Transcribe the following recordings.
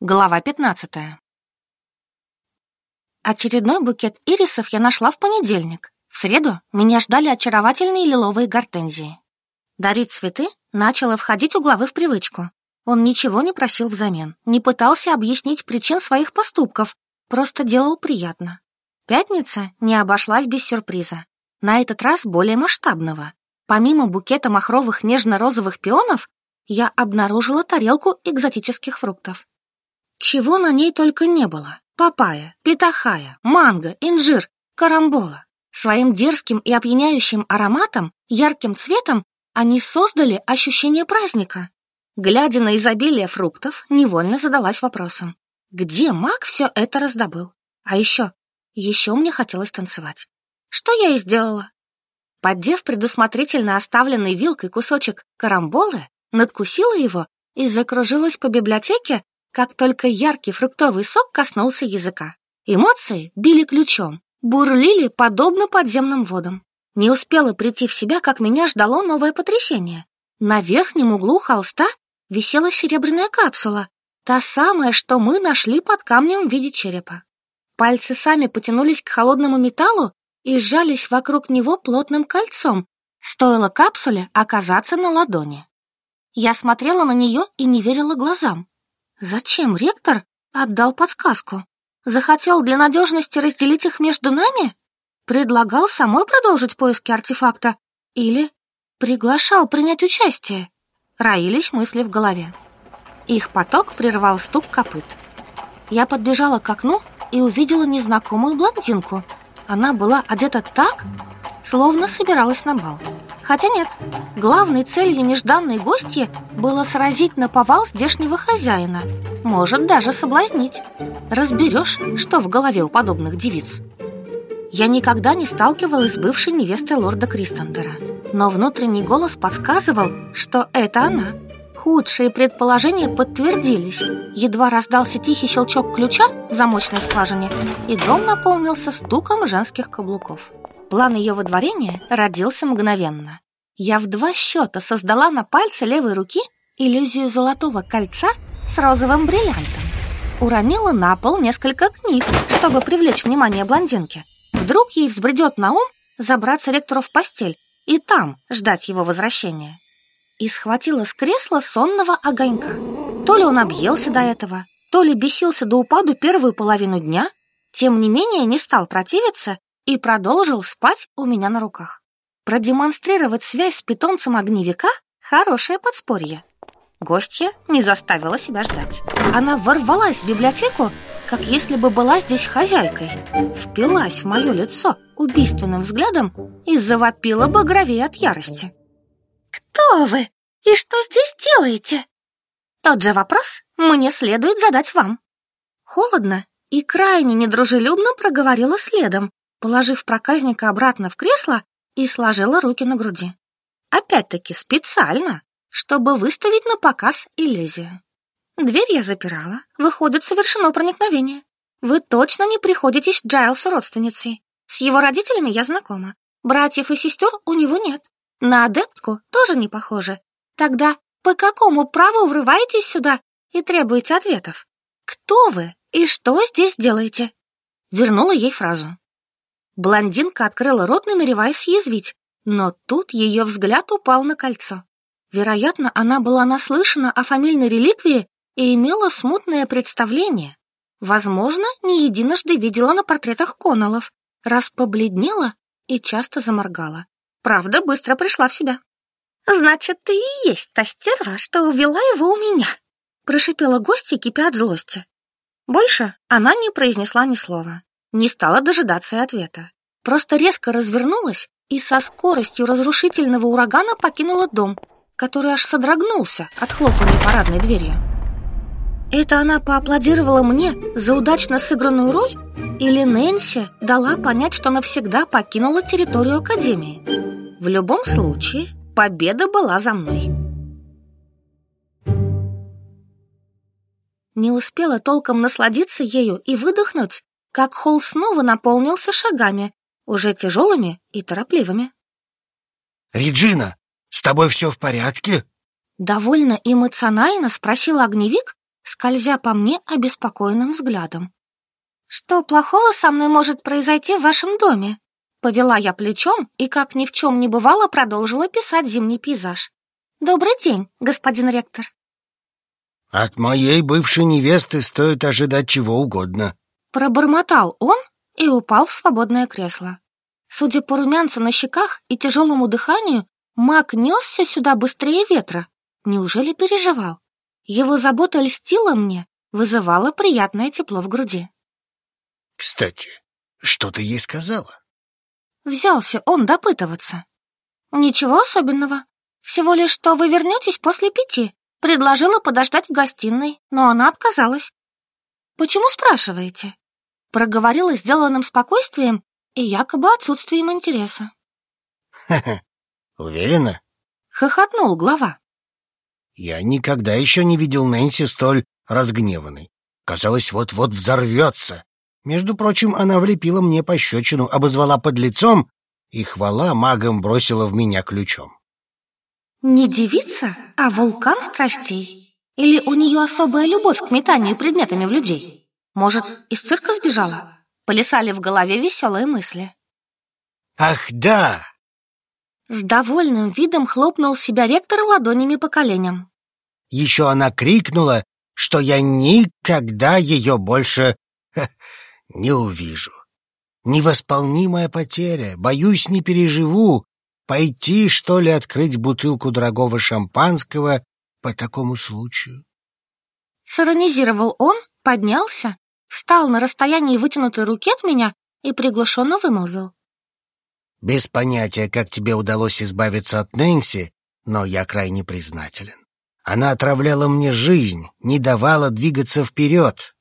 Глава 15. Очередной букет ирисов я нашла в понедельник. В среду меня ждали очаровательные лиловые гортензии. Дарить цветы начало входить у главы в привычку. Он ничего не просил взамен, не пытался объяснить причин своих поступков, просто делал приятно. Пятница не обошлась без сюрприза. На этот раз более масштабного. Помимо букета махровых нежно-розовых пионов, я обнаружила тарелку экзотических фруктов. Чего на ней только не было. папайя, петахая, манго, инжир, карамбола. Своим дерзким и опьяняющим ароматом, ярким цветом они создали ощущение праздника. Глядя на изобилие фруктов, невольно задалась вопросом. Где маг все это раздобыл? А еще, еще мне хотелось танцевать. Что я и сделала. Поддев предусмотрительно оставленный вилкой кусочек карамболы, надкусила его и закружилась по библиотеке, как только яркий фруктовый сок коснулся языка, эмоции били ключом, бурлили подобно подземным водам. Не успела прийти в себя, как меня ждало новое потрясение. На верхнем углу холста висела серебряная капсула, та самая, что мы нашли под камнем в виде черепа. Пальцы сами потянулись к холодному металлу и сжались вокруг него плотным кольцом, стоило капсуле оказаться на ладони. Я смотрела на нее и не верила глазам зачем ректор? Отдал подсказку. Захотел для надежности разделить их между нами? Предлагал самой продолжить поиски артефакта? Или приглашал принять участие? Роились мысли в голове. Их поток прервал стук копыт. Я подбежала к окну и увидела незнакомую блондинку она была одета так, словно собиралась на бал. Хотя нет, главной целью нежданной гости было сразить на повал здешнего хозяина, может даже соблазнить. Разберешь, что в голове у подобных девиц. Я никогда не сталкивалась с бывшей невестой лорда Кристендера, но внутренний голос подсказывал, что это она – Худшие предположения подтвердились. Едва раздался тихий щелчок ключа в замочной скважине, и дом наполнился стуком женских каблуков. План ее выдворения родился мгновенно. Я в два счета создала на пальце левой руки иллюзию золотого кольца с розовым бриллиантом. Уронила на пол несколько книг, чтобы привлечь внимание блондинки. Вдруг ей взбредет на ум забраться ректору в постель и там ждать его возвращения и схватила с кресла сонного огонька. То ли он объелся до этого, то ли бесился до упаду первую половину дня, тем не менее не стал противиться и продолжил спать у меня на руках. Продемонстрировать связь с питомцем огневика – хорошее подспорье. Гостья не заставила себя ждать. Она ворвалась в библиотеку, как если бы была здесь хозяйкой, впилась в мое лицо убийственным взглядом и завопила багровее от ярости кто вы и что здесь делаете?» Тот же вопрос мне следует задать вам. Холодно и крайне недружелюбно проговорила следом, положив проказника обратно в кресло и сложила руки на груди. Опять-таки специально, чтобы выставить на показ Элизию. Дверь я запирала, выходит, совершено проникновение. Вы точно не приходитесь Джайлсу родственницей. С его родителями я знакома. Братьев и сестер у него нет. На адептку тоже не похоже. Тогда по какому праву врываетесь сюда и требуете ответов? Кто вы и что здесь делаете?» Вернула ей фразу. Блондинка открыла рот, намереваясь язвить, но тут ее взгляд упал на кольцо. Вероятно, она была наслышана о фамильной реликвии и имела смутное представление. Возможно, не единожды видела на портретах Коннеллов, раз побледнела и часто заморгала. Правда быстро пришла в себя. «Значит, ты и есть та стерва, что увела его у меня!» Прошипела гостья, кипя от злости. Больше она не произнесла ни слова, не стала дожидаться ответа. Просто резко развернулась и со скоростью разрушительного урагана покинула дом, который аж содрогнулся от хлопания парадной дверью. Это она поаплодировала мне за удачно сыгранную роль? Или Нэнси дала понять, что навсегда покинула территорию Академии? В любом случае, победа была за мной. Не успела толком насладиться ею и выдохнуть, как холл снова наполнился шагами, уже тяжелыми и торопливыми. «Реджина, с тобой все в порядке?» Довольно эмоционально спросил огневик, скользя по мне обеспокоенным взглядом. «Что плохого со мной может произойти в вашем доме?» Повела я плечом и, как ни в чем не бывало, продолжила писать зимний пейзаж. «Добрый день, господин ректор». «От моей бывшей невесты стоит ожидать чего угодно», Пробормотал он и упал в свободное кресло. Судя по румянцу на щеках и тяжелому дыханию, маг несся сюда быстрее ветра. Неужели переживал? Его забота льстила мне, вызывала приятное тепло в груди. «Кстати, что ты ей сказала?» Взялся он допытываться. «Ничего особенного. Всего лишь, что вы вернетесь после пяти. Предложила подождать в гостиной, но она отказалась. «Почему спрашиваете?» Проговорила сделанным спокойствием и якобы отсутствием интереса. «Ха-ха, уверена?» — хохотнул глава. Я никогда еще не видел Нэнси столь разгневанной. Казалось, вот-вот взорвется. Между прочим, она влепила мне пощечину, обозвала под лицом и хвала магом бросила в меня ключом. Не девица, а вулкан страстей. Или у нее особая любовь к метанию предметами в людей? Может, из цирка сбежала? Полисали в голове веселые мысли. Ах, да! С довольным видом хлопнул себя ректор ладонями по коленям. Еще она крикнула, что я никогда ее больше ха, не увижу. Невосполнимая потеря, боюсь, не переживу. Пойти, что ли, открыть бутылку дорогого шампанского по такому случаю? Сиронизировал он, поднялся, встал на расстоянии вытянутой руки от меня и приглушенно вымолвил. Без понятия, как тебе удалось избавиться от Нэнси, но я крайне признателен. Она отравляла мне жизнь, не давала двигаться вперед.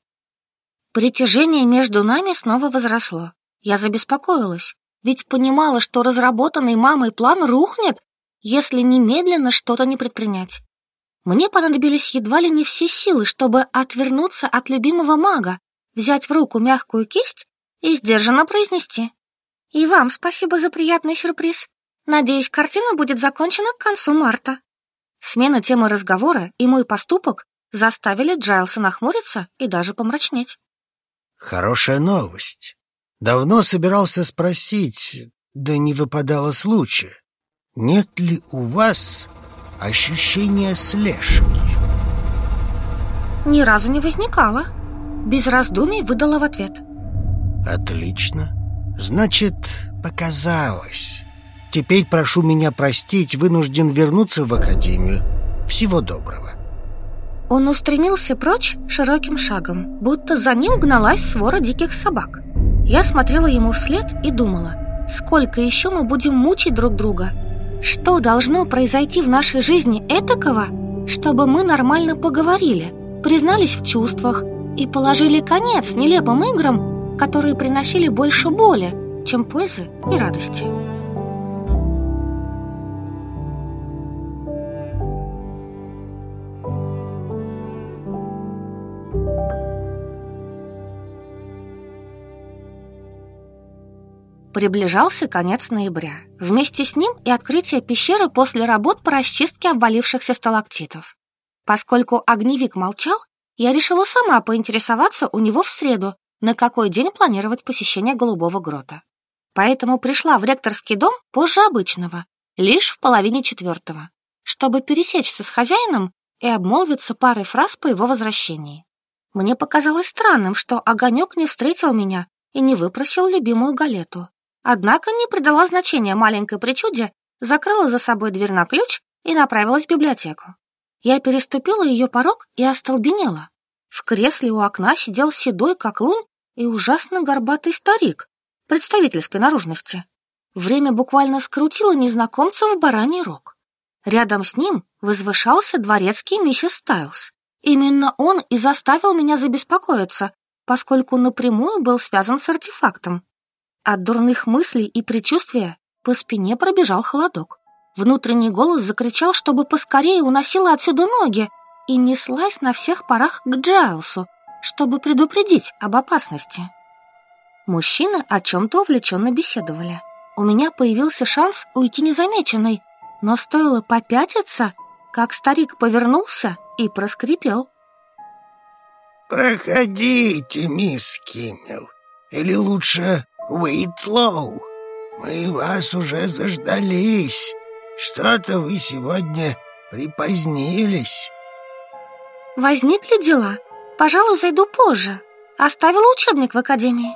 Притяжение между нами снова возросло. Я забеспокоилась, ведь понимала, что разработанный мамой план рухнет, если немедленно что-то не предпринять. Мне понадобились едва ли не все силы, чтобы отвернуться от любимого мага, взять в руку мягкую кисть и сдержанно произнести — и вам спасибо за приятный сюрприз. Надеюсь, картина будет закончена к концу марта. Смена темы разговора и мой поступок заставили Джайлса нахмуриться и даже помрачнеть. Хорошая новость. Давно собирался спросить, да не выпадало случая. Нет ли у вас ощущения слежки? Ни разу не возникало. Без раздумий выдала в ответ. Отлично. Значит, показалось. Теперь прошу меня простить, вынужден вернуться в академию. Всего доброго. Он устремился прочь широким шагом, будто за ним гналась свора диких собак. Я смотрела ему вслед и думала, сколько еще мы будем мучить друг друга. Что должно произойти в нашей жизни этакого, чтобы мы нормально поговорили, признались в чувствах и положили конец нелепым играм, которые приносили больше боли, чем пользы и радости. Приближался конец ноября. Вместе с ним и открытие пещеры после работ по расчистке обвалившихся сталактитов. Поскольку огневик молчал, я решила сама поинтересоваться у него в среду, на какой день планировать посещение Голубого грота. Поэтому пришла в ректорский дом позже обычного, лишь в половине четвертого, чтобы пересечься с хозяином и обмолвиться парой фраз по его возвращении. Мне показалось странным, что огонек не встретил меня и не выпросил любимую галету. Однако не придала значения маленькой причуде, закрыла за собой дверь на ключ и направилась в библиотеку. Я переступила ее порог и остолбенела. В кресле у окна сидел седой, как лун и ужасно горбатый старик, представительской наружности. Время буквально скрутило незнакомца в бараний рог. Рядом с ним возвышался дворецкий миссис Стайлз. Именно он и заставил меня забеспокоиться, поскольку напрямую был связан с артефактом. От дурных мыслей и предчувствия по спине пробежал холодок. Внутренний голос закричал, чтобы поскорее уносила отсюда ноги, и неслась на всех парах к Джайлсу, чтобы предупредить об опасности. Мужчины о чем-то увлеченно беседовали. У меня появился шанс уйти незамеченной, но стоило попятиться, как старик повернулся и проскрипел. «Проходите, мисс Киммел, или лучше Уитлоу. Мы вас уже заждались. Что-то вы сегодня припозднились». Возникли дела. Пожалуй, зайду позже. Оставила учебник в академии.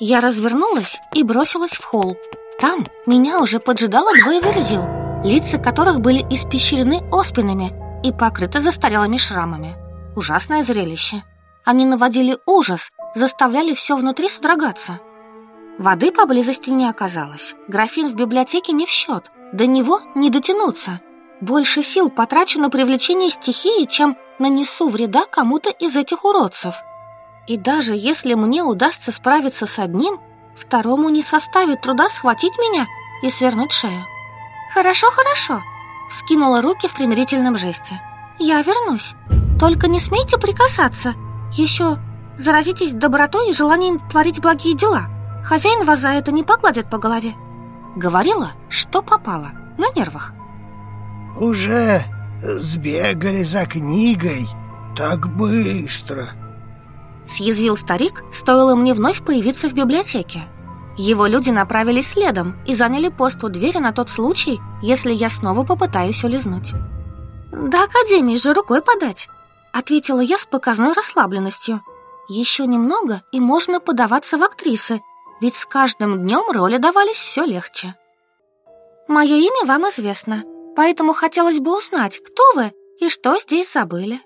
Я развернулась и бросилась в холл. Там меня уже поджидало двое верзил, лица которых были испещрены оспинами и покрыты застарелыми шрамами. Ужасное зрелище. Они наводили ужас, заставляли все внутри содрогаться. Воды поблизости не оказалось. Графин в библиотеке не в счет. До него не дотянуться. Больше сил потрачу на привлечение стихии, чем нанесу вреда кому-то из этих уродцев. И даже если мне удастся справиться с одним, второму не составит труда схватить меня и свернуть шею. «Хорошо, хорошо», — скинула руки в примирительном жесте. «Я вернусь. Только не смейте прикасаться. Еще заразитесь добротой и желанием творить благие дела. Хозяин вас за это не погладит по голове». Говорила, что попало, на нервах. «Уже сбегали за книгой. Так быстро!» Съязвил старик, стоило мне вновь появиться в библиотеке. Его люди направились следом и заняли пост у двери на тот случай, если я снова попытаюсь улизнуть. «До Академии же рукой подать!» — ответила я с показной расслабленностью. «Еще немного, и можно подаваться в актрисы, ведь с каждым днем роли давались все легче». «Мое имя вам известно», поэтому хотелось бы узнать, кто вы и что здесь забыли.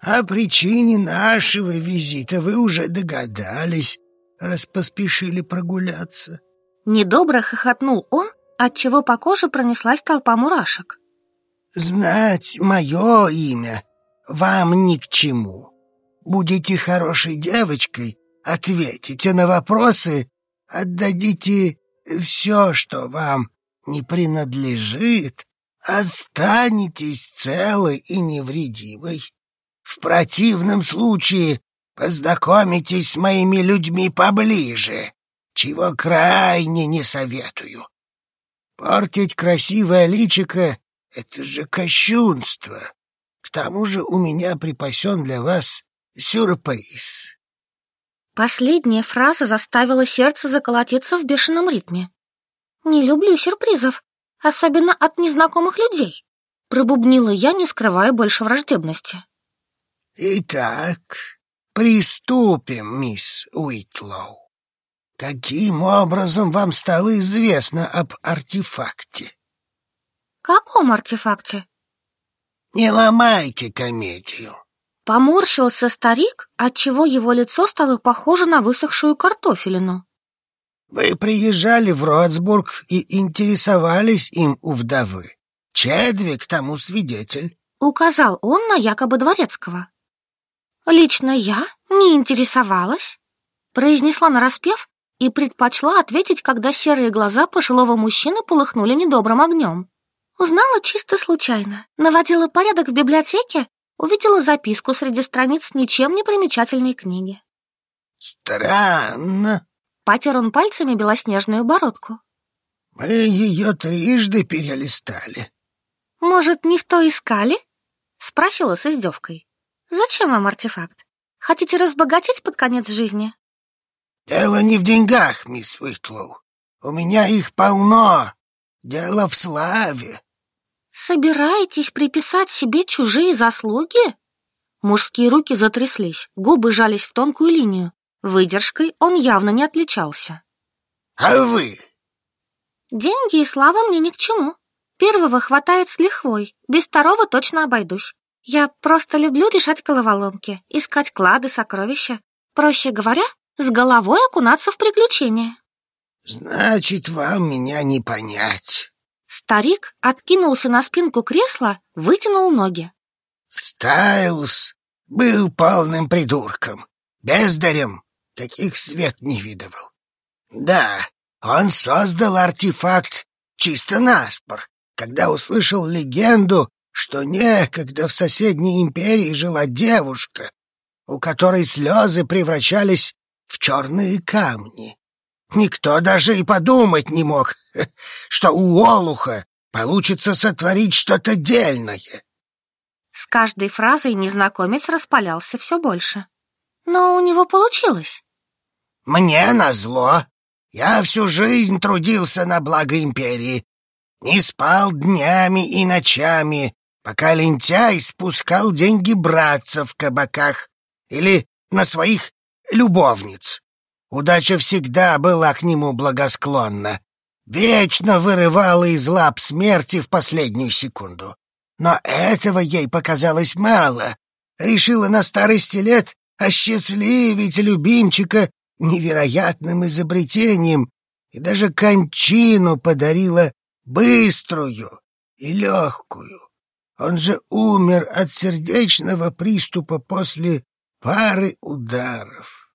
О причине нашего визита вы уже догадались, раз поспешили прогуляться. Недобро хохотнул он, отчего по коже пронеслась толпа мурашек. Знать мое имя вам ни к чему. Будете хорошей девочкой, ответите на вопросы, отдадите все, что вам не принадлежит, останетесь целой и невредимой. В противном случае познакомитесь с моими людьми поближе, чего крайне не советую. Портить красивое личико — это же кощунство. К тому же у меня припасен для вас сюрприз. Последняя фраза заставила сердце заколотиться в бешеном ритме. «Не люблю сюрпризов, особенно от незнакомых людей», — пробубнила я, не скрывая больше враждебности. «Итак, приступим, мисс Уитлоу. Каким образом вам стало известно об артефакте?» «Каком артефакте?» «Не ломайте комедию». Поморщился старик, отчего его лицо стало похоже на высохшую картофелину. Вы приезжали в Роцбург и интересовались им у вдовы. Чедвик тому свидетель. Указал он на якобы дворецкого. Лично я не интересовалась, произнесла нараспев и предпочла ответить, когда серые глаза пожилого мужчины полыхнули недобрым огнем. Узнала чисто случайно, наводила порядок в библиотеке, увидела записку среди страниц ничем не примечательной книги. «Странно», Потер он пальцами белоснежную бородку. «Мы ее трижды перелистали». «Может, не в то искали?» — спросила с издевкой. «Зачем вам артефакт? Хотите разбогатеть под конец жизни?» «Дело не в деньгах, мисс Уитлоу. У меня их полно. Дело в славе». «Собираетесь приписать себе чужие заслуги?» Мужские руки затряслись, губы жались в тонкую линию. Выдержкой он явно не отличался. «А вы?» «Деньги и слава мне ни к чему. Первого хватает с лихвой, без второго точно обойдусь. Я просто люблю решать головоломки, искать клады, сокровища. Проще говоря, с головой окунаться в приключения». «Значит, вам меня не понять». Старик откинулся на спинку кресла, вытянул ноги. Стайлс был полным придурком, бездарем, таких свет не видывал. Да, он создал артефакт чисто наспор, когда услышал легенду, что некогда в соседней империи жила девушка, у которой слезы превращались в черные камни. Никто даже и подумать не мог, что у Олуха получится сотворить что-то дельное. С каждой фразой незнакомец распалялся все больше. Но у него получилось. Мне назло. Я всю жизнь трудился на благо империи. Не спал днями и ночами, пока лентяй спускал деньги братца в кабаках или на своих любовниц. Удача всегда была к нему благосклонна. Вечно вырывала из лап смерти в последнюю секунду. Но этого ей показалось мало. Решила на старости лет осчастливить любимчика невероятным изобретением и даже кончину подарила быструю и легкую. Он же умер от сердечного приступа после пары ударов.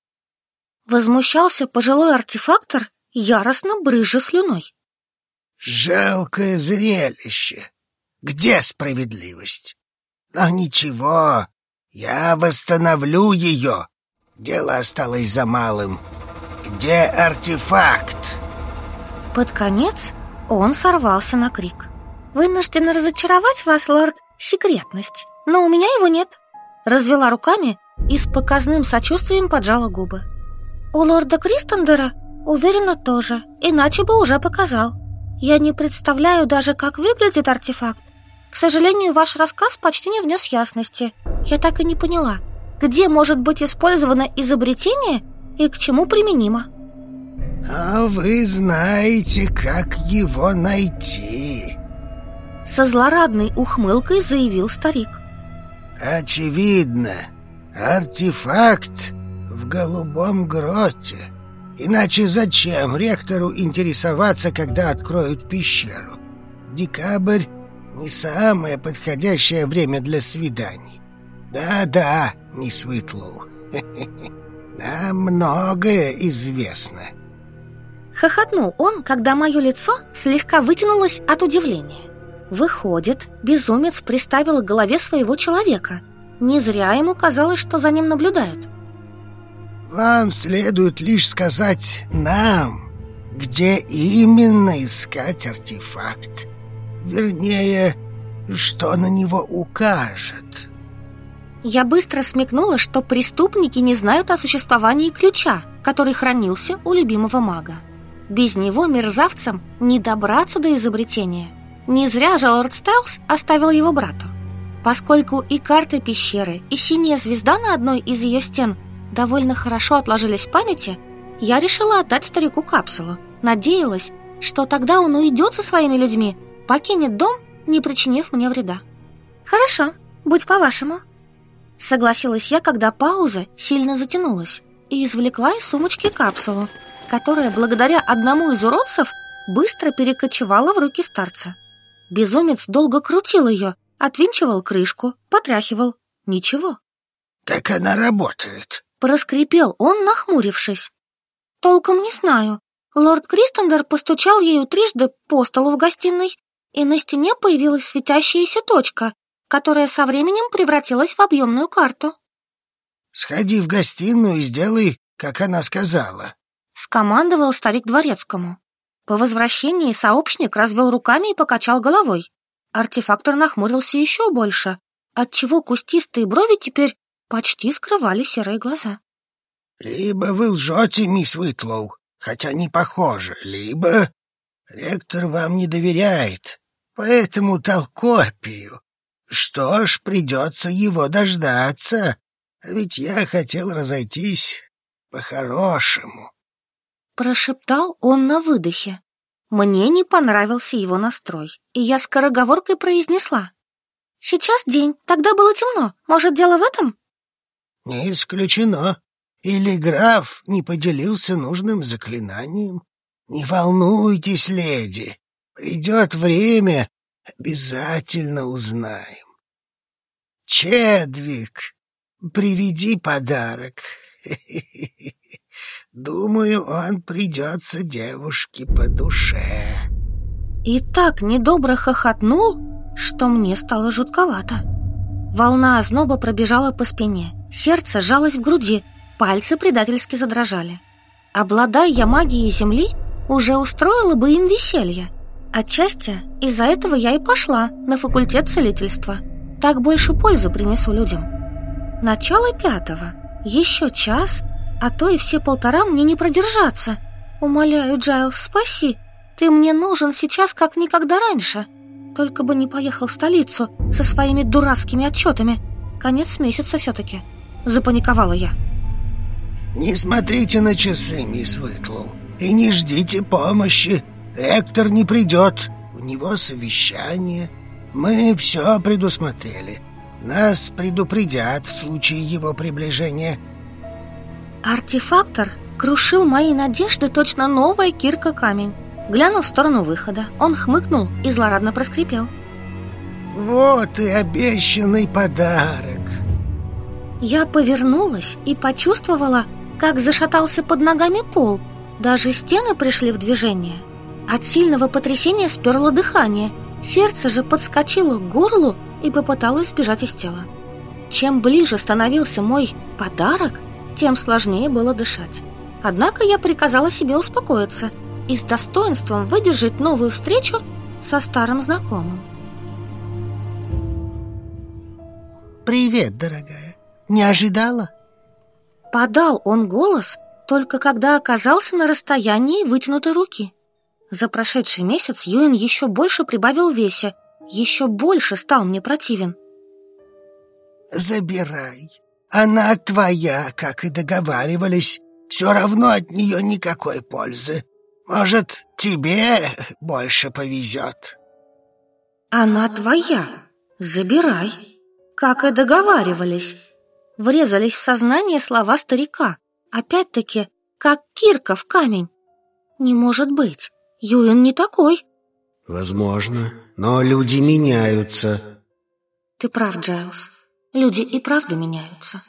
Возмущался пожилой артефактор, яростно брызжа слюной. Жалкое зрелище. Где справедливость? Но ничего, я восстановлю ее. Дело осталось за малым. Где артефакт? Под конец он сорвался на крик. Вынуждена разочаровать вас, лорд, секретность. Но у меня его нет. Развела руками и с показным сочувствием поджала губы. У лорда Кристендера уверена тоже, иначе бы уже показал. Я не представляю даже, как выглядит артефакт. К сожалению, ваш рассказ почти не внес ясности – я так и не поняла, где может быть использовано изобретение и к чему применимо. А вы знаете, как его найти? Со злорадной ухмылкой заявил старик. Очевидно, артефакт в голубом гроте. Иначе зачем ректору интересоваться, когда откроют пещеру? Декабрь не самое подходящее время для свиданий. Да, да, мисс Уитлоу. Нам многое известно. Хохотнул он, когда мое лицо слегка вытянулось от удивления. Выходит, безумец приставил к голове своего человека. Не зря ему казалось, что за ним наблюдают. Вам следует лишь сказать нам, где именно искать артефакт. Вернее, что на него укажет. Я быстро смекнула, что преступники не знают о существовании ключа, который хранился у любимого мага. Без него мерзавцам не добраться до изобретения. Не зря же лорд Стелс оставил его брату. Поскольку и карты пещеры, и синяя звезда на одной из ее стен довольно хорошо отложились в памяти, я решила отдать старику капсулу. Надеялась, что тогда он уйдет со своими людьми, покинет дом, не причинив мне вреда. «Хорошо, будь по-вашему», Согласилась я, когда пауза сильно затянулась и извлекла из сумочки капсулу, которая благодаря одному из уродцев быстро перекочевала в руки старца. Безумец долго крутил ее, отвинчивал крышку, потряхивал. Ничего. «Как она работает?» — проскрипел он, нахмурившись. «Толком не знаю. Лорд Кристендер постучал ею трижды по столу в гостиной, и на стене появилась светящаяся точка, которая со временем превратилась в объемную карту. «Сходи в гостиную и сделай, как она сказала», — скомандовал старик дворецкому. По возвращении сообщник развел руками и покачал головой. Артефактор нахмурился еще больше, отчего кустистые брови теперь почти скрывали серые глаза. «Либо вы лжете, мисс Уитлоу, хотя не похоже, либо ректор вам не доверяет, поэтому дал что ж, придется его дождаться, ведь я хотел разойтись по-хорошему. Прошептал он на выдохе. Мне не понравился его настрой, и я скороговоркой произнесла. Сейчас день, тогда было темно. Может, дело в этом? Не исключено. Или граф не поделился нужным заклинанием. Не волнуйтесь, леди. Придет время, Обязательно узнаем. Чедвик, приведи подарок. Думаю, он придется девушке по душе. И так недобро хохотнул, что мне стало жутковато. Волна озноба пробежала по спине, сердце сжалось в груди, пальцы предательски задрожали. Обладая я магией земли, уже устроила бы им веселье. Отчасти из-за этого я и пошла на факультет целительства. Так больше пользы принесу людям. Начало пятого. Еще час, а то и все полтора мне не продержаться. Умоляю, Джайл, спаси. Ты мне нужен сейчас как никогда раньше. Только бы не поехал в столицу со своими дурацкими отчетами. Конец месяца все-таки. Запаниковала я. Не смотрите на часы, мисс Уитлоу, и не ждите помощи. Ректор не придет. У него совещание. Мы все предусмотрели. Нас предупредят в случае его приближения. Артефактор крушил мои надежды точно новая кирка камень. Глянув в сторону выхода, он хмыкнул и злорадно проскрипел. Вот и обещанный подарок. Я повернулась и почувствовала, как зашатался под ногами пол. Даже стены пришли в движение. От сильного потрясения сперло дыхание. Сердце же подскочило к горлу и попыталось сбежать из тела. Чем ближе становился мой подарок, тем сложнее было дышать. Однако я приказала себе успокоиться и с достоинством выдержать новую встречу со старым знакомым. «Привет, дорогая! Не ожидала?» Подал он голос, только когда оказался на расстоянии вытянутой руки – за прошедший месяц Юэн еще больше прибавил в весе, еще больше стал мне противен. «Забирай. Она твоя, как и договаривались. Все равно от нее никакой пользы. Может, тебе больше повезет». «Она твоя. Забирай. Как и договаривались». Врезались в сознание слова старика. Опять-таки, как кирка в камень. «Не может быть». Юэн не такой. Возможно, но люди меняются. Ты прав, Джайлз. Люди и правда меняются.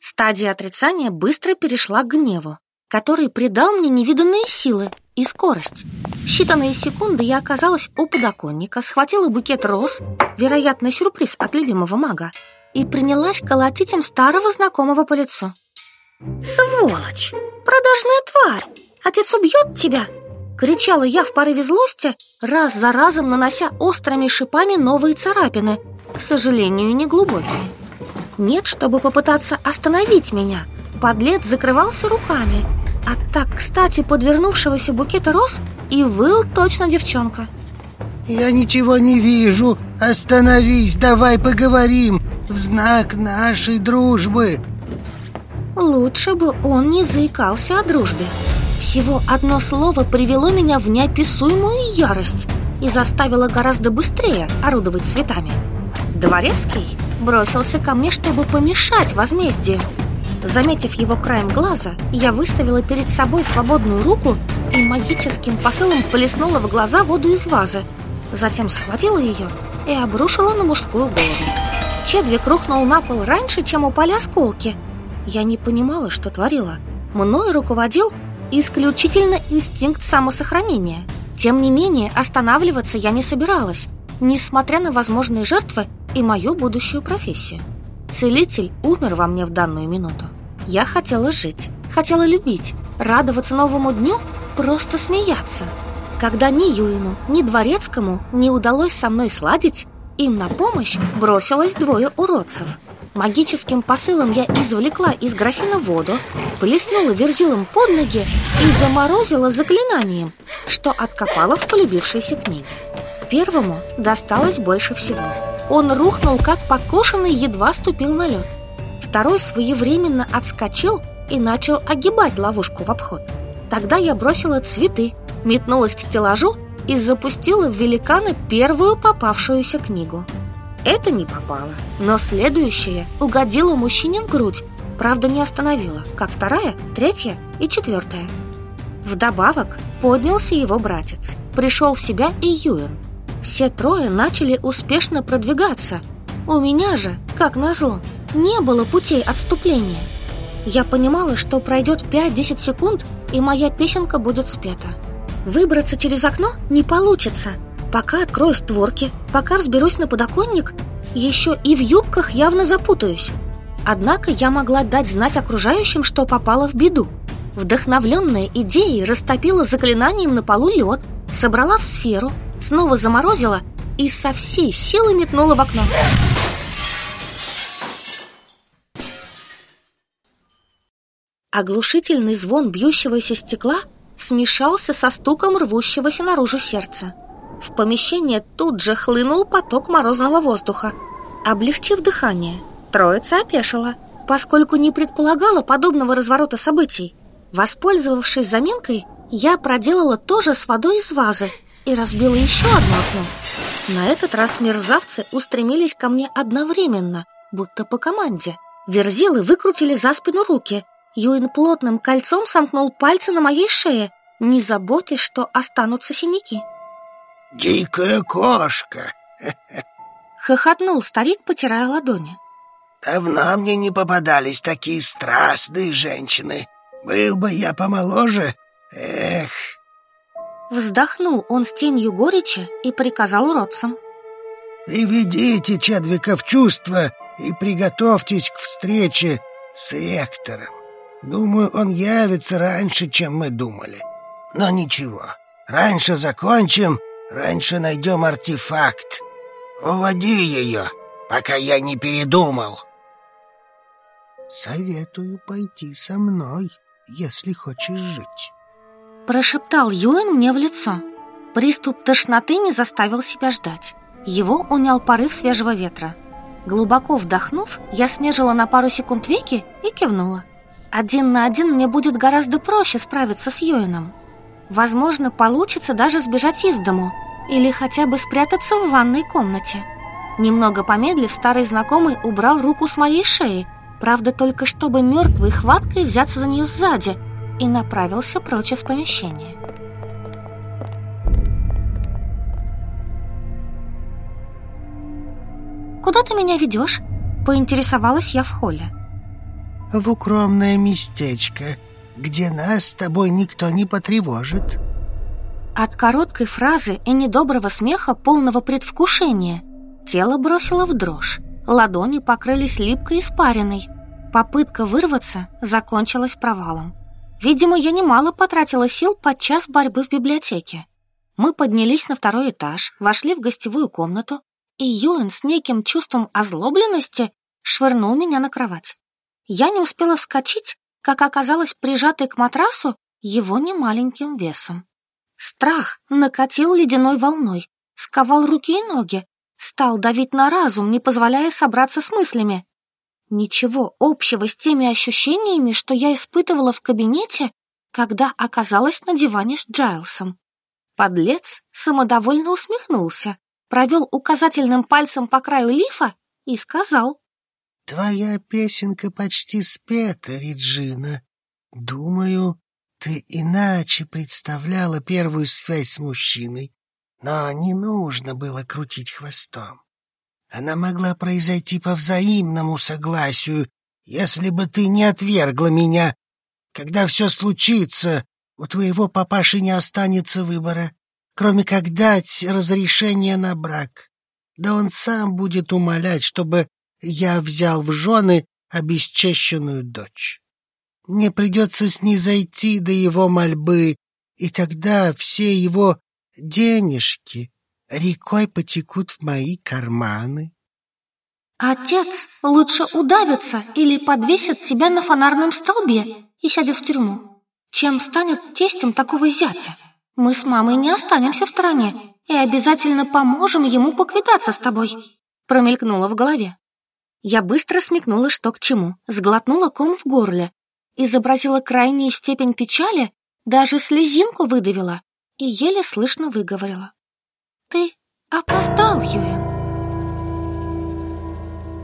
Стадия отрицания быстро перешла к гневу, который придал мне невиданные силы и скорость. Считанные секунды я оказалась у подоконника, схватила букет роз, вероятно, сюрприз от любимого мага, и принялась колотить им старого знакомого по лицу. «Сволочь! Продажная тварь! Отец убьет тебя!» Кричала я в порыве злости, раз за разом нанося острыми шипами новые царапины, к сожалению, не глубокие. Нет, чтобы попытаться остановить меня. Подлец закрывался руками, а так, кстати, подвернувшегося букета роз и выл точно девчонка. «Я ничего не вижу. Остановись, давай поговорим. В знак нашей дружбы». Лучше бы он не заикался о дружбе. Всего одно слово привело меня в неописуемую ярость и заставило гораздо быстрее орудовать цветами. Дворецкий бросился ко мне, чтобы помешать возмездию. Заметив его краем глаза, я выставила перед собой свободную руку и магическим посылом полеснула в глаза воду из вазы. Затем схватила ее и обрушила на мужскую голову. Чедвик рухнул на пол раньше, чем упали осколки. Я не понимала, что творила. Мною руководил исключительно инстинкт самосохранения. Тем не менее, останавливаться я не собиралась, несмотря на возможные жертвы и мою будущую профессию. Целитель умер во мне в данную минуту. Я хотела жить, хотела любить, радоваться новому дню, просто смеяться. Когда ни Юину, ни Дворецкому не удалось со мной сладить, им на помощь бросилось двое уродцев – Магическим посылом я извлекла из графина воду, плеснула верзилом под ноги и заморозила заклинанием, что откопала в полюбившейся книге. Первому досталось больше всего. Он рухнул, как покошенный, едва ступил на лед. Второй своевременно отскочил и начал огибать ловушку в обход. Тогда я бросила цветы, метнулась к стеллажу и запустила в великана первую попавшуюся книгу. Это не попало. Но следующее угодило мужчине в грудь. Правда, не остановило, как вторая, третья и четвертая. Вдобавок поднялся его братец. Пришел в себя и Юэн. Все трое начали успешно продвигаться. У меня же, как назло, не было путей отступления. Я понимала, что пройдет 5-10 секунд, и моя песенка будет спета. Выбраться через окно не получится – Пока открою створки, пока взберусь на подоконник, еще и в юбках явно запутаюсь. Однако я могла дать знать окружающим, что попала в беду. Вдохновленная идеей растопила заклинанием на полу лед, собрала в сферу, снова заморозила и со всей силы метнула в окно. Оглушительный звон бьющегося стекла смешался со стуком рвущегося наружу сердца в помещение тут же хлынул поток морозного воздуха. Облегчив дыхание, троица опешила, поскольку не предполагала подобного разворота событий. Воспользовавшись заминкой, я проделала то же с водой из вазы и разбила еще одно окно. На этот раз мерзавцы устремились ко мне одновременно, будто по команде. Верзилы выкрутили за спину руки. Юин плотным кольцом сомкнул пальцы на моей шее, не заботясь, что останутся синяки. Дикая кошка. Хохотнул старик, потирая ладони. Давно мне не попадались такие страстные женщины. Был бы я помоложе, эх. Вздохнул он с тенью горечи и приказал уродцам. Приведите Чедвика в чувство и приготовьтесь к встрече с ректором. Думаю, он явится раньше, чем мы думали. Но ничего, раньше закончим — Раньше найдем артефакт. Уводи ее, пока я не передумал. Советую пойти со мной, если хочешь жить. Прошептал Юэн мне в лицо. Приступ тошноты не заставил себя ждать. Его унял порыв свежего ветра. Глубоко вдохнув, я смежила на пару секунд веки и кивнула. Один на один мне будет гораздо проще справиться с Юэном. Возможно, получится даже сбежать из дому или хотя бы спрятаться в ванной комнате. Немного помедлив, старый знакомый убрал руку с моей шеи, правда только чтобы мертвой хваткой взяться за нее сзади, и направился прочь из помещения. «Куда ты меня ведешь?» – поинтересовалась я в холле. «В укромное местечко», где нас с тобой никто не потревожит. От короткой фразы и недоброго смеха, полного предвкушения, тело бросило в дрожь. Ладони покрылись липкой испариной. Попытка вырваться закончилась провалом. Видимо, я немало потратила сил под час борьбы в библиотеке. Мы поднялись на второй этаж, вошли в гостевую комнату, и Юэн с неким чувством озлобленности швырнул меня на кровать. Я не успела вскочить, как оказалось прижатой к матрасу его немаленьким весом. Страх накатил ледяной волной, сковал руки и ноги, стал давить на разум, не позволяя собраться с мыслями. Ничего общего с теми ощущениями, что я испытывала в кабинете, когда оказалась на диване с Джайлсом. Подлец самодовольно усмехнулся, провел указательным пальцем по краю лифа и сказал Твоя песенка почти спета, Реджина. Думаю, ты иначе представляла первую связь с мужчиной, но не нужно было крутить хвостом. Она могла произойти по взаимному согласию, если бы ты не отвергла меня. Когда все случится, у твоего папаши не останется выбора, кроме как дать разрешение на брак. Да он сам будет умолять, чтобы я взял в жены обесчещенную дочь. Мне придется с ней зайти до его мольбы, и тогда все его денежки рекой потекут в мои карманы. Отец лучше удавится или подвесит тебя на фонарном столбе и сядет в тюрьму, чем станет тестем такого зятя. Мы с мамой не останемся в стороне и обязательно поможем ему поквитаться с тобой, промелькнуло в голове. Я быстро смекнула, что к чему, сглотнула ком в горле, изобразила крайнюю степень печали, даже слезинку выдавила и еле слышно выговорила. «Ты опоздал, Юэн!»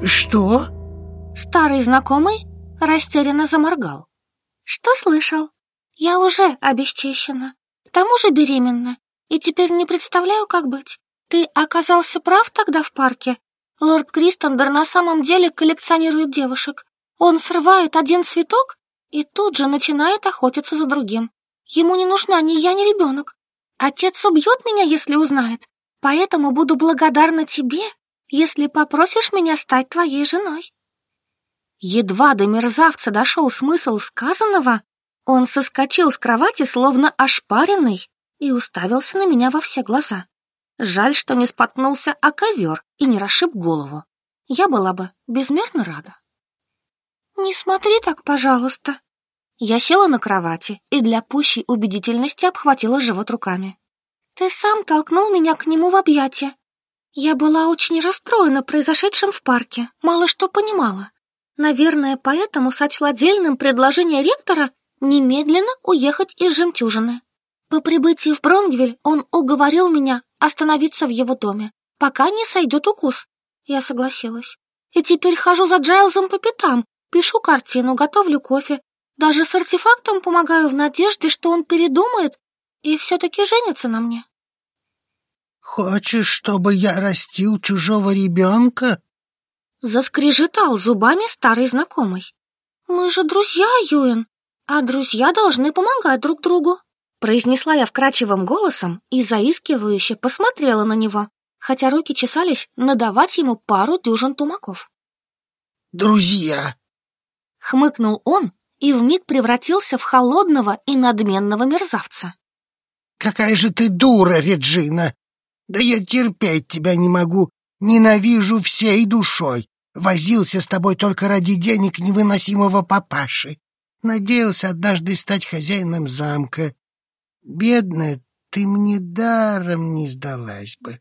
«Что?» Старый знакомый растерянно заморгал. «Что слышал? Я уже обесчещена, к тому же беременна, и теперь не представляю, как быть. Ты оказался прав тогда в парке, Лорд Кристендер на самом деле коллекционирует девушек. Он срывает один цветок и тут же начинает охотиться за другим. Ему не нужна ни я, ни ребенок. Отец убьет меня, если узнает. Поэтому буду благодарна тебе, если попросишь меня стать твоей женой». Едва до мерзавца дошел смысл сказанного, он соскочил с кровати, словно ошпаренный, и уставился на меня во все глаза. Жаль, что не споткнулся о ковер и не расшиб голову. Я была бы безмерно рада. «Не смотри так, пожалуйста». Я села на кровати и для пущей убедительности обхватила живот руками. «Ты сам толкнул меня к нему в объятия. Я была очень расстроена произошедшим в парке, мало что понимала. Наверное, поэтому сочла дельным предложение ректора немедленно уехать из Жемчужины. По прибытии в Бронгвель он уговорил меня остановиться в его доме, пока не сойдет укус. Я согласилась. И теперь хожу за Джайлзом по пятам, пишу картину, готовлю кофе, даже с артефактом помогаю в надежде, что он передумает и все-таки женится на мне. «Хочешь, чтобы я растил чужого ребенка?» Заскрежетал зубами старый знакомый. «Мы же друзья, Юэн, а друзья должны помогать друг другу». Произнесла я вкрадчивым голосом и заискивающе посмотрела на него, хотя руки чесались надавать ему пару дюжин тумаков. «Друзья!» — хмыкнул он и вмиг превратился в холодного и надменного мерзавца. «Какая же ты дура, Реджина! Да я терпеть тебя не могу, ненавижу всей душой. Возился с тобой только ради денег невыносимого папаши. Надеялся однажды стать хозяином замка. Бедная, ты мне даром не сдалась бы.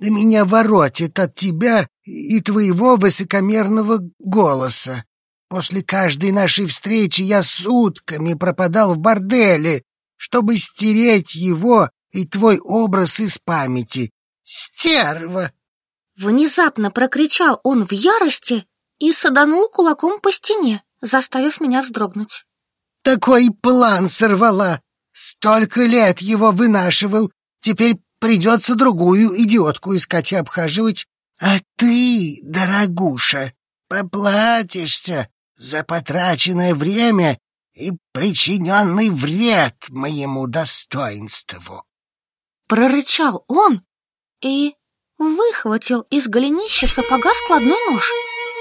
До меня воротит от тебя и твоего высокомерного голоса. После каждой нашей встречи я сутками пропадал в борделе, чтобы стереть его и твой образ из памяти. Стерва!» Внезапно прокричал он в ярости и саданул кулаком по стене, заставив меня вздрогнуть. «Такой план сорвала! Столько лет его вынашивал, теперь придется другую идиотку искать и обхаживать. А ты, дорогуша, поплатишься за потраченное время и причиненный вред моему достоинству. Прорычал он и выхватил из голенища сапога складной нож.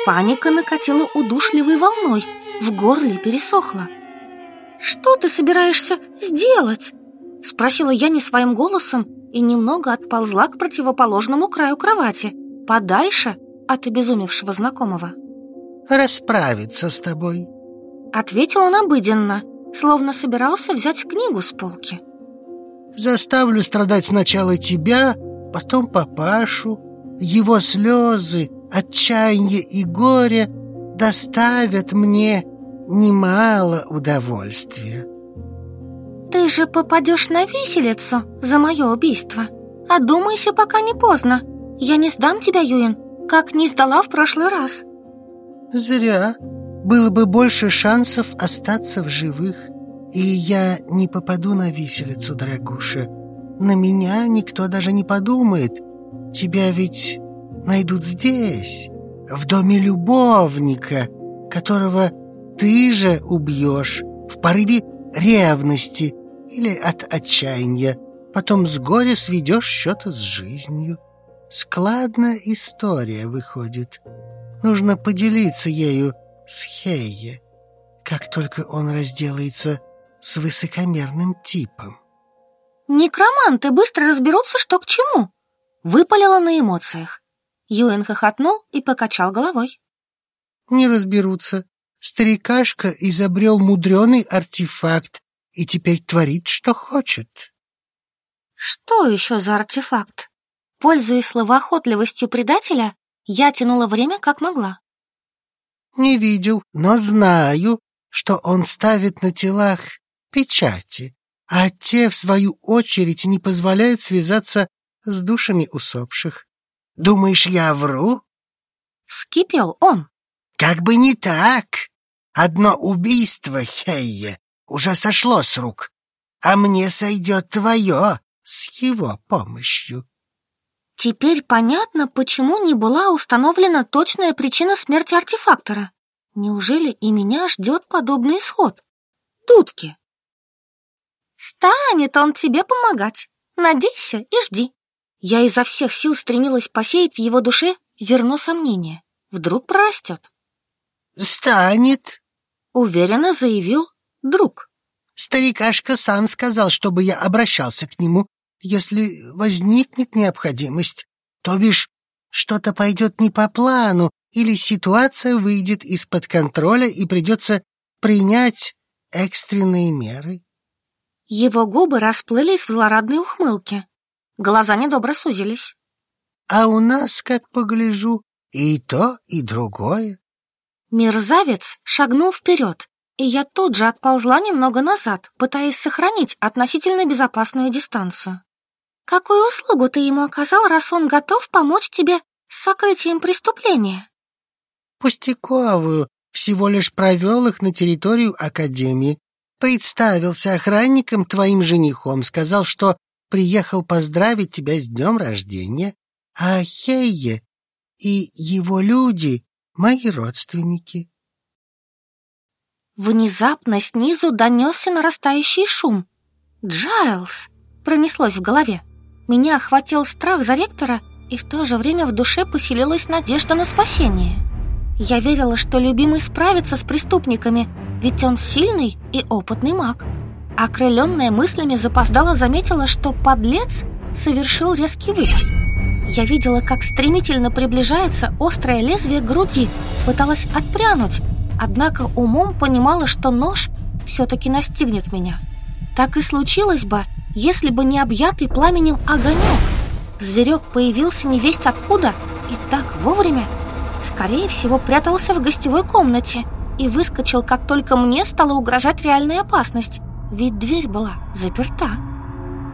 Паника накатила удушливой волной, в горле пересохла что ты собираешься сделать?» Спросила я не своим голосом и немного отползла к противоположному краю кровати, подальше от обезумевшего знакомого. «Расправиться с тобой», — ответил он обыденно, словно собирался взять книгу с полки. «Заставлю страдать сначала тебя, потом папашу. Его слезы, отчаяние и горе доставят мне...» немало удовольствия. Ты же попадешь на виселицу за мое убийство. Одумайся, пока не поздно. Я не сдам тебя, Юин, как не сдала в прошлый раз. Зря. Было бы больше шансов остаться в живых. И я не попаду на виселицу, дорогуша. На меня никто даже не подумает. Тебя ведь найдут здесь, в доме любовника, которого ты же убьешь в порыве ревности или от отчаяния. Потом с горя сведешь счеты с жизнью. Складная история выходит. Нужно поделиться ею с Хейе, как только он разделается с высокомерным типом. Некроманты быстро разберутся, что к чему. Выпалила на эмоциях. Юэн хохотнул и покачал головой. Не разберутся. Старикашка изобрел мудреный артефакт и теперь творит, что хочет. Что еще за артефакт? Пользуясь словоохотливостью предателя, я тянула время как могла. Не видел, но знаю, что он ставит на телах печати, а те, в свою очередь, не позволяют связаться с душами усопших. Думаешь, я вру? Вскипел он. Как бы не так. Одно убийство, Хейе, уже сошло с рук, а мне сойдет твое с его помощью. Теперь понятно, почему не была установлена точная причина смерти артефактора. Неужели и меня ждет подобный исход? Дудки. Станет он тебе помогать. Надейся и жди. Я изо всех сил стремилась посеять в его душе зерно сомнения. Вдруг прорастет. Станет, Уверенно заявил друг. Старикашка сам сказал, чтобы я обращался к нему, если возникнет необходимость. То бишь, что-то пойдет не по плану, или ситуация выйдет из-под контроля и придется принять экстренные меры. Его губы расплылись в злорадной ухмылке. Глаза недобро сузились. А у нас, как погляжу, и то, и другое. Мерзавец шагнул вперед, и я тут же отползла немного назад, пытаясь сохранить относительно безопасную дистанцию. «Какую услугу ты ему оказал, раз он готов помочь тебе с сокрытием преступления?» «Пустяковую. Всего лишь провел их на территорию Академии. Представился охранником твоим женихом, сказал, что приехал поздравить тебя с днем рождения. А Хейе и его люди мои родственники. Внезапно снизу донесся нарастающий шум. «Джайлз!» — пронеслось в голове. Меня охватил страх за ректора, и в то же время в душе поселилась надежда на спасение. Я верила, что любимый справится с преступниками, ведь он сильный и опытный маг. Окрыленная мыслями запоздала заметила, что подлец совершил резкий выпад. Я видела, как стремительно приближается острое лезвие груди, пыталась отпрянуть, однако умом понимала, что нож все-таки настигнет меня. Так и случилось бы, если бы не объятый пламенем огонек. Зверек появился не невесть откуда и так вовремя. Скорее всего, прятался в гостевой комнате и выскочил, как только мне стала угрожать реальная опасность, ведь дверь была заперта.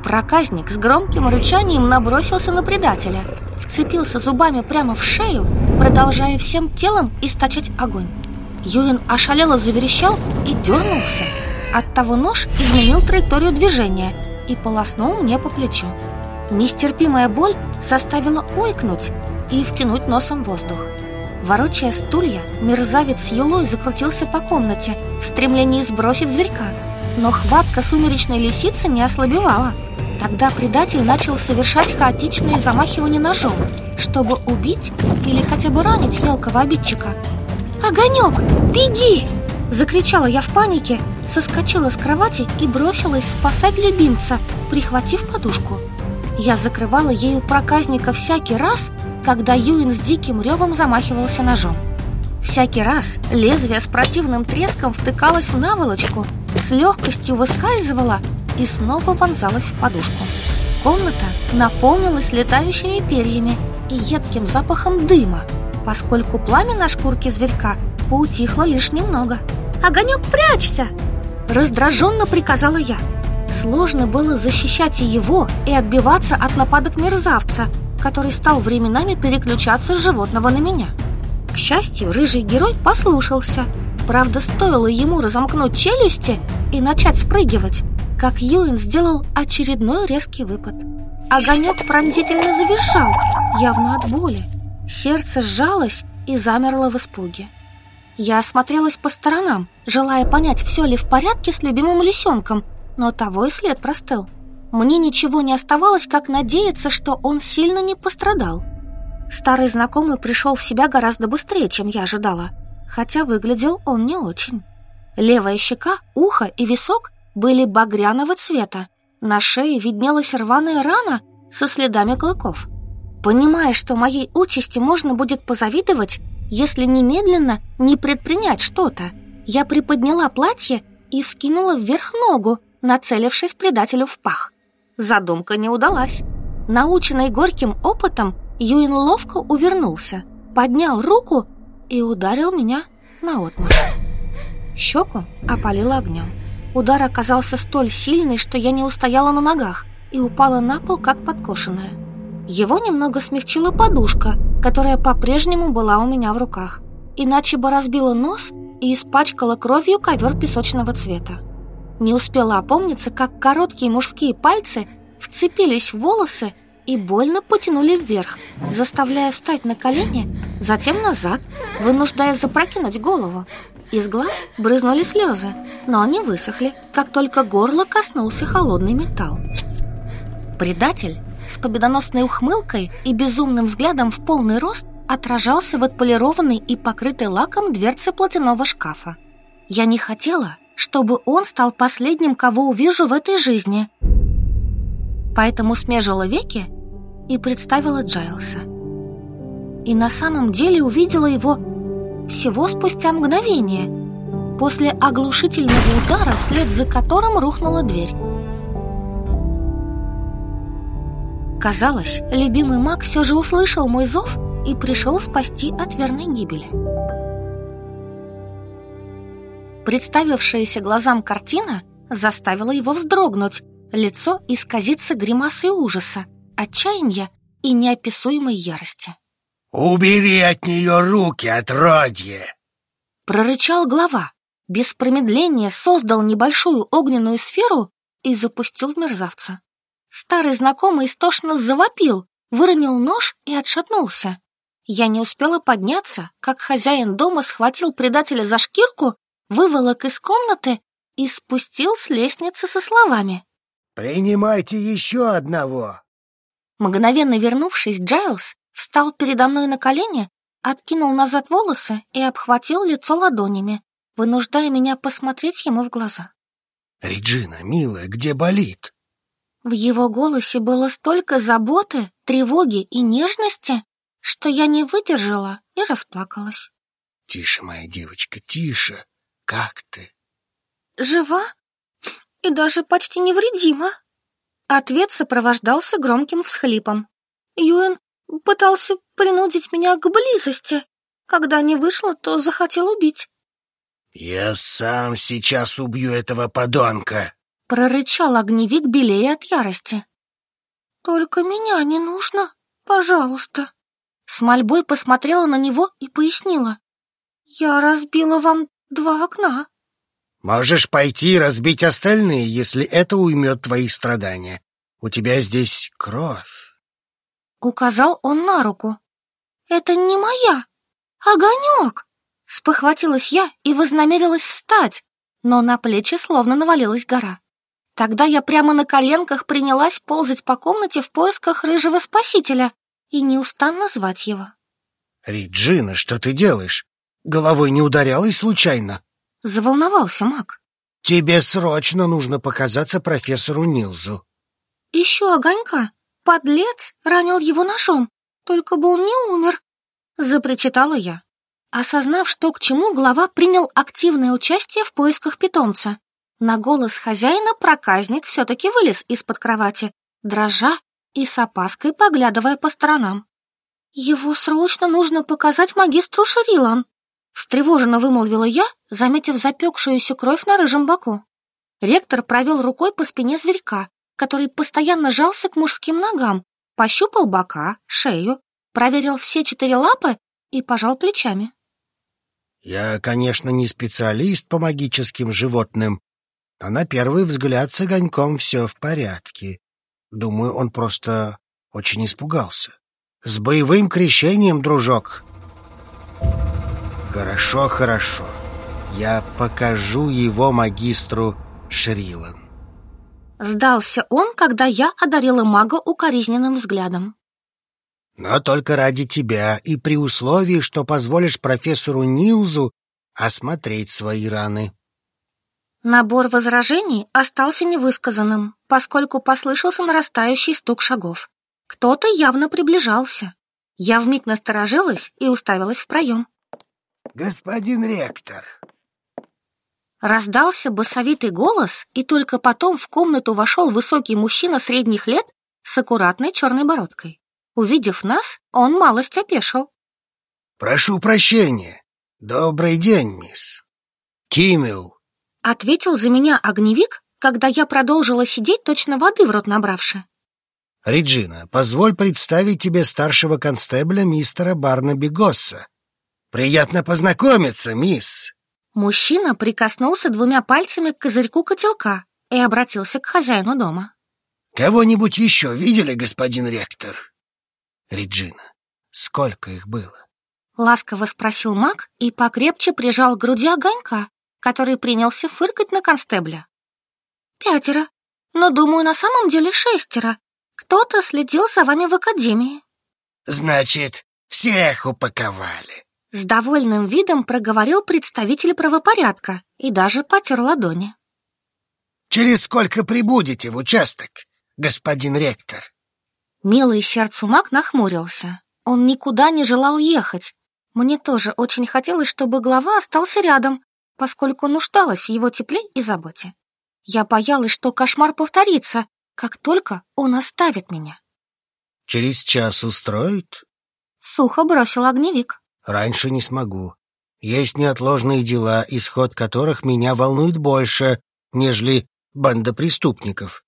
Проказник с громким рычанием набросился на предателя, вцепился зубами прямо в шею, продолжая всем телом источать огонь. Юрин ошалело заверещал и дернулся. Оттого нож изменил траекторию движения и полоснул мне по плечу. Нестерпимая боль заставила ойкнуть и втянуть носом воздух. Ворочая стулья, мерзавец елой закрутился по комнате в стремлении сбросить зверька, но хватка сумеречной лисицы не ослабевала – Тогда предатель начал совершать хаотичные замахивания ножом, чтобы убить или хотя бы ранить мелкого обидчика. «Огонек, беги!» – закричала я в панике, соскочила с кровати и бросилась спасать любимца, прихватив подушку. Я закрывала ею проказника всякий раз, когда Юин с диким ревом замахивался ножом. Всякий раз лезвие с противным треском втыкалось в наволочку, с легкостью выскальзывало и снова вонзалась в подушку. Комната наполнилась летающими перьями и едким запахом дыма, поскольку пламя на шкурке зверька поутихло лишь немного. «Огонек, прячься!» Раздраженно приказала я. Сложно было защищать и его, и отбиваться от нападок мерзавца, который стал временами переключаться с животного на меня. К счастью, рыжий герой послушался. Правда, стоило ему разомкнуть челюсти и начать спрыгивать, как Юин сделал очередной резкий выпад. Огонек пронзительно завершал, явно от боли. Сердце сжалось и замерло в испуге. Я осмотрелась по сторонам, желая понять, все ли в порядке с любимым лисенком, но того и след простыл. Мне ничего не оставалось, как надеяться, что он сильно не пострадал. Старый знакомый пришел в себя гораздо быстрее, чем я ожидала, хотя выглядел он не очень. Левая щека, ухо и висок были багряного цвета. На шее виднелась рваная рана со следами клыков. Понимая, что моей участи можно будет позавидовать, если немедленно не предпринять что-то, я приподняла платье и вскинула вверх ногу, нацелившись предателю в пах. Задумка не удалась. Наученный горьким опытом, Юин ловко увернулся, поднял руку и ударил меня на наотмашь. Щеку опалило огнем. Удар оказался столь сильный, что я не устояла на ногах и упала на пол, как подкошенная. Его немного смягчила подушка, которая по-прежнему была у меня в руках. Иначе бы разбила нос и испачкала кровью ковер песочного цвета. Не успела опомниться, как короткие мужские пальцы вцепились в волосы и больно потянули вверх, заставляя встать на колени, затем назад, вынуждая запрокинуть голову. Из глаз брызнули слезы, но они высохли, как только горло коснулся холодный металл. Предатель с победоносной ухмылкой и безумным взглядом в полный рост отражался в отполированной и покрытой лаком дверце платяного шкафа. Я не хотела, чтобы он стал последним, кого увижу в этой жизни. Поэтому смежила веки и представила Джайлса. И на самом деле увидела его всего спустя мгновение, после оглушительного удара, вслед за которым рухнула дверь. Казалось, любимый маг все же услышал мой зов и пришел спасти от верной гибели. Представившаяся глазам картина заставила его вздрогнуть, лицо исказиться гримасой ужаса, отчаяния и неописуемой ярости. «Убери от нее руки, отродье!» Прорычал глава. Без промедления создал небольшую огненную сферу и запустил в мерзавца. Старый знакомый истошно завопил, выронил нож и отшатнулся. Я не успела подняться, как хозяин дома схватил предателя за шкирку, выволок из комнаты и спустил с лестницы со словами. «Принимайте еще одного!» Мгновенно вернувшись, Джайлз встал передо мной на колени, откинул назад волосы и обхватил лицо ладонями, вынуждая меня посмотреть ему в глаза. «Реджина, милая, где болит?» В его голосе было столько заботы, тревоги и нежности, что я не выдержала и расплакалась. «Тише, моя девочка, тише! Как ты?» «Жива и даже почти невредима!» Ответ сопровождался громким всхлипом. Юэн пытался принудить меня к близости. Когда не вышло, то захотел убить». «Я сам сейчас убью этого подонка!» — прорычал огневик, белее от ярости. «Только меня не нужно, пожалуйста!» С мольбой посмотрела на него и пояснила. «Я разбила вам два окна». «Можешь пойти разбить остальные, если это уймет твои страдания. У тебя здесь кровь». Указал он на руку. «Это не моя! Огонек!» Спохватилась я и вознамерилась встать, но на плечи словно навалилась гора. Тогда я прямо на коленках принялась ползать по комнате в поисках рыжего спасителя и неустанно звать его. Риджина. что ты делаешь? Головой не ударялась случайно?» Заволновался маг. «Тебе срочно нужно показаться профессору Нилзу». «Ищу огонька», подлец ранил его ножом, только бы он не умер», — запрочитала я. Осознав, что к чему, глава принял активное участие в поисках питомца. На голос хозяина проказник все-таки вылез из-под кровати, дрожа и с опаской поглядывая по сторонам. «Его срочно нужно показать магистру Шевилан», — встревоженно вымолвила я, заметив запекшуюся кровь на рыжем боку. Ректор провел рукой по спине зверька, который постоянно жался к мужским ногам, пощупал бока, шею, проверил все четыре лапы и пожал плечами. «Я, конечно, не специалист по магическим животным, но на первый взгляд с огоньком все в порядке. Думаю, он просто очень испугался. С боевым крещением, дружок!» «Хорошо, хорошо. Я покажу его магистру Шрилан. Сдался он, когда я одарила мага укоризненным взглядом. «Но только ради тебя и при условии, что позволишь профессору Нилзу осмотреть свои раны». Набор возражений остался невысказанным, поскольку послышался нарастающий стук шагов. Кто-то явно приближался. Я вмиг насторожилась и уставилась в проем. «Господин ректор, Раздался босовитый голос, и только потом в комнату вошел высокий мужчина средних лет с аккуратной черной бородкой. Увидев нас, он малость опешил. «Прошу прощения. Добрый день, мисс. Кимил». Ответил за меня огневик, когда я продолжила сидеть, точно воды в рот набравши. «Реджина, позволь представить тебе старшего констебля мистера Барнаби Госса. Приятно познакомиться, мисс». Мужчина прикоснулся двумя пальцами к козырьку котелка и обратился к хозяину дома. «Кого-нибудь еще видели, господин ректор?» «Реджина, сколько их было?» Ласково спросил маг и покрепче прижал к груди огонька, который принялся фыркать на констебля. «Пятеро, но, думаю, на самом деле шестеро. Кто-то следил за вами в академии». «Значит, всех упаковали», с довольным видом проговорил представитель правопорядка и даже потер ладони. «Через сколько прибудете в участок, господин ректор?» Милый Щерцумак нахмурился. Он никуда не желал ехать. Мне тоже очень хотелось, чтобы глава остался рядом, поскольку нуждалась в его тепле и заботе. Я боялась, что кошмар повторится, как только он оставит меня. «Через час устроит?» Сухо бросил огневик. Раньше не смогу. Есть неотложные дела, исход которых меня волнует больше, нежели банда преступников.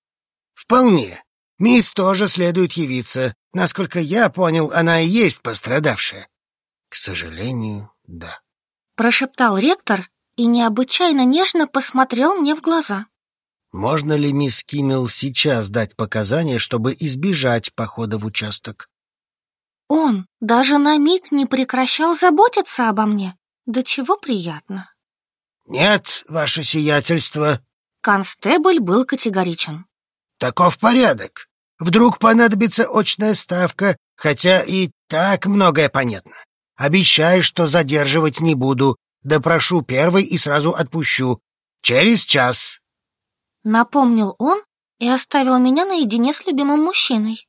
Вполне. Мисс тоже следует явиться. Насколько я понял, она и есть пострадавшая. К сожалению, да. Прошептал ректор и необычайно нежно посмотрел мне в глаза. Можно ли мисс Киммел сейчас дать показания, чтобы избежать похода в участок? Он даже на миг не прекращал заботиться обо мне. До чего приятно. Нет, ваше сиятельство. Констебль был категоричен. Таков порядок. Вдруг понадобится очная ставка, хотя и так многое понятно. Обещаю, что задерживать не буду. Допрошу первый и сразу отпущу. Через час. Напомнил он и оставил меня наедине с любимым мужчиной.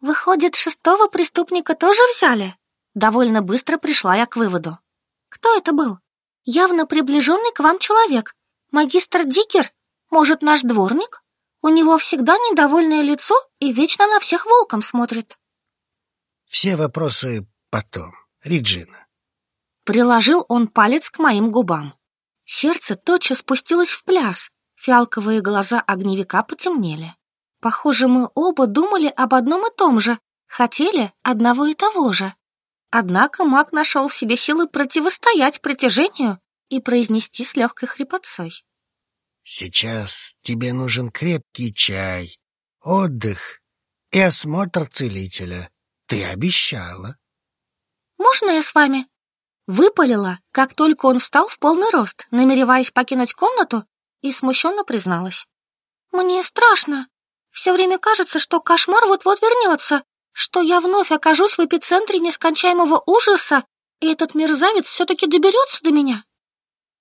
Выходит, шестого преступника тоже взяли? Довольно быстро пришла я к выводу. Кто это был? Явно приближенный к вам человек. Магистр Дикер? Может, наш дворник? У него всегда недовольное лицо и вечно на всех волком смотрит. Все вопросы потом. Риджина. Приложил он палец к моим губам. Сердце тотчас спустилось в пляс. Фиалковые глаза огневика потемнели. Похоже, мы оба думали об одном и том же, хотели одного и того же. Однако маг нашел в себе силы противостоять притяжению и произнести с легкой хрипотцой. «Сейчас тебе нужен крепкий чай, отдых и осмотр целителя. Ты обещала». «Можно я с вами?» Выпалила, как только он встал в полный рост, намереваясь покинуть комнату, и смущенно призналась. «Мне страшно. Все время кажется, что кошмар вот-вот вернется, что я вновь окажусь в эпицентре нескончаемого ужаса, и этот мерзавец все-таки доберется до меня.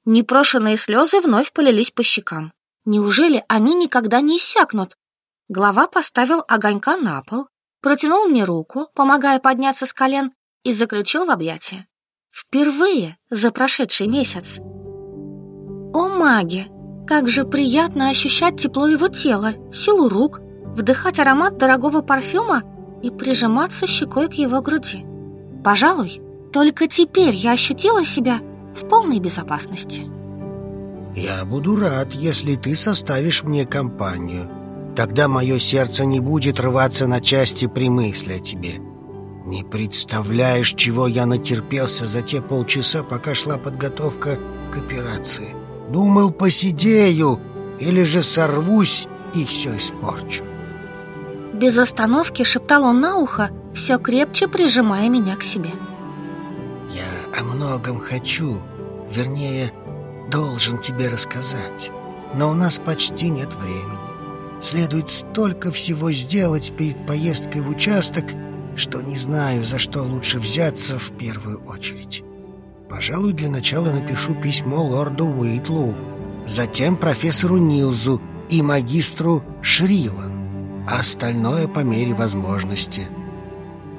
Непрошенные слезы вновь полились по щекам. Неужели они никогда не иссякнут? Глава поставил огонька на пол, протянул мне руку, помогая подняться с колен, и заключил в объятия. Впервые за прошедший месяц. «О, маги!» Как же приятно ощущать тепло его тела, силу рук, вдыхать аромат дорогого парфюма и прижиматься щекой к его груди. Пожалуй, только теперь я ощутила себя в полной безопасности. Я буду рад, если ты составишь мне компанию. Тогда мое сердце не будет рваться на части при мысли о тебе. Не представляешь, чего я натерпелся за те полчаса, пока шла подготовка к операции. Думал, посидею или же сорвусь и все испорчу. Без остановки шептал он на ухо, все крепче прижимая меня к себе. Я о многом хочу, вернее, должен тебе рассказать. Но у нас почти нет времени. Следует столько всего сделать перед поездкой в участок, что не знаю, за что лучше взяться в первую очередь. Пожалуй, для начала напишу письмо лорду Уитлу, затем профессору Нилзу и магистру Шрилан, а остальное по мере возможности.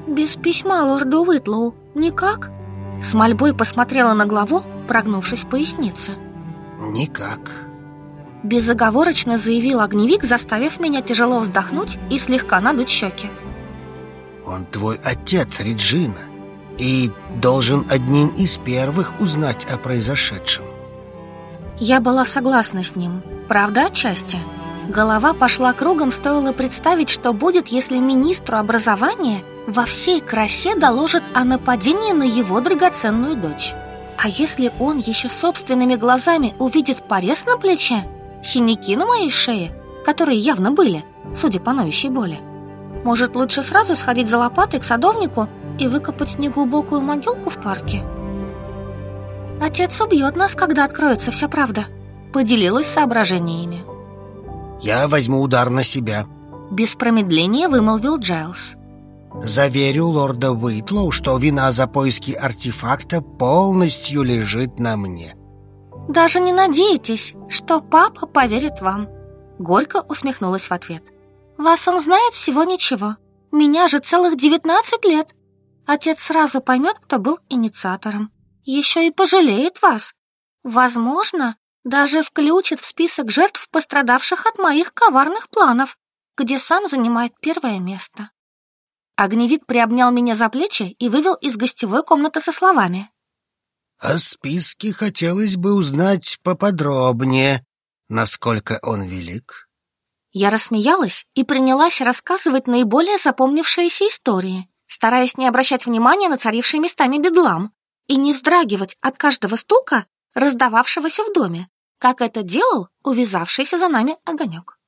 Без письма лорду Уитлу никак? С мольбой посмотрела на главу, прогнувшись пояснице. Никак. Безоговорочно заявил огневик, заставив меня тяжело вздохнуть и слегка надуть щеки. Он твой отец, Реджина и должен одним из первых узнать о произошедшем. Я была согласна с ним, правда, отчасти? Голова пошла кругом, стоило представить, что будет, если министру образования во всей красе доложит о нападении на его драгоценную дочь. А если он еще собственными глазами увидит порез на плече, синяки на моей шее, которые явно были, судя по ноющей боли? Может, лучше сразу сходить за лопатой к садовнику – и выкопать неглубокую могилку в парке? Отец убьет нас, когда откроется вся правда. Поделилась соображениями. Я возьму удар на себя. Без промедления вымолвил Джайлз. Заверю лорда Уитлоу, что вина за поиски артефакта полностью лежит на мне. Даже не надейтесь, что папа поверит вам. Горько усмехнулась в ответ. Вас он знает всего ничего. Меня же целых девятнадцать лет отец сразу поймет, кто был инициатором. Еще и пожалеет вас. Возможно, даже включит в список жертв, пострадавших от моих коварных планов, где сам занимает первое место. Огневик приобнял меня за плечи и вывел из гостевой комнаты со словами. О списке хотелось бы узнать поподробнее, насколько он велик. Я рассмеялась и принялась рассказывать наиболее запомнившиеся истории, стараясь не обращать внимания на царивший местами бедлам и не вздрагивать от каждого стука, раздававшегося в доме, как это делал увязавшийся за нами огонек.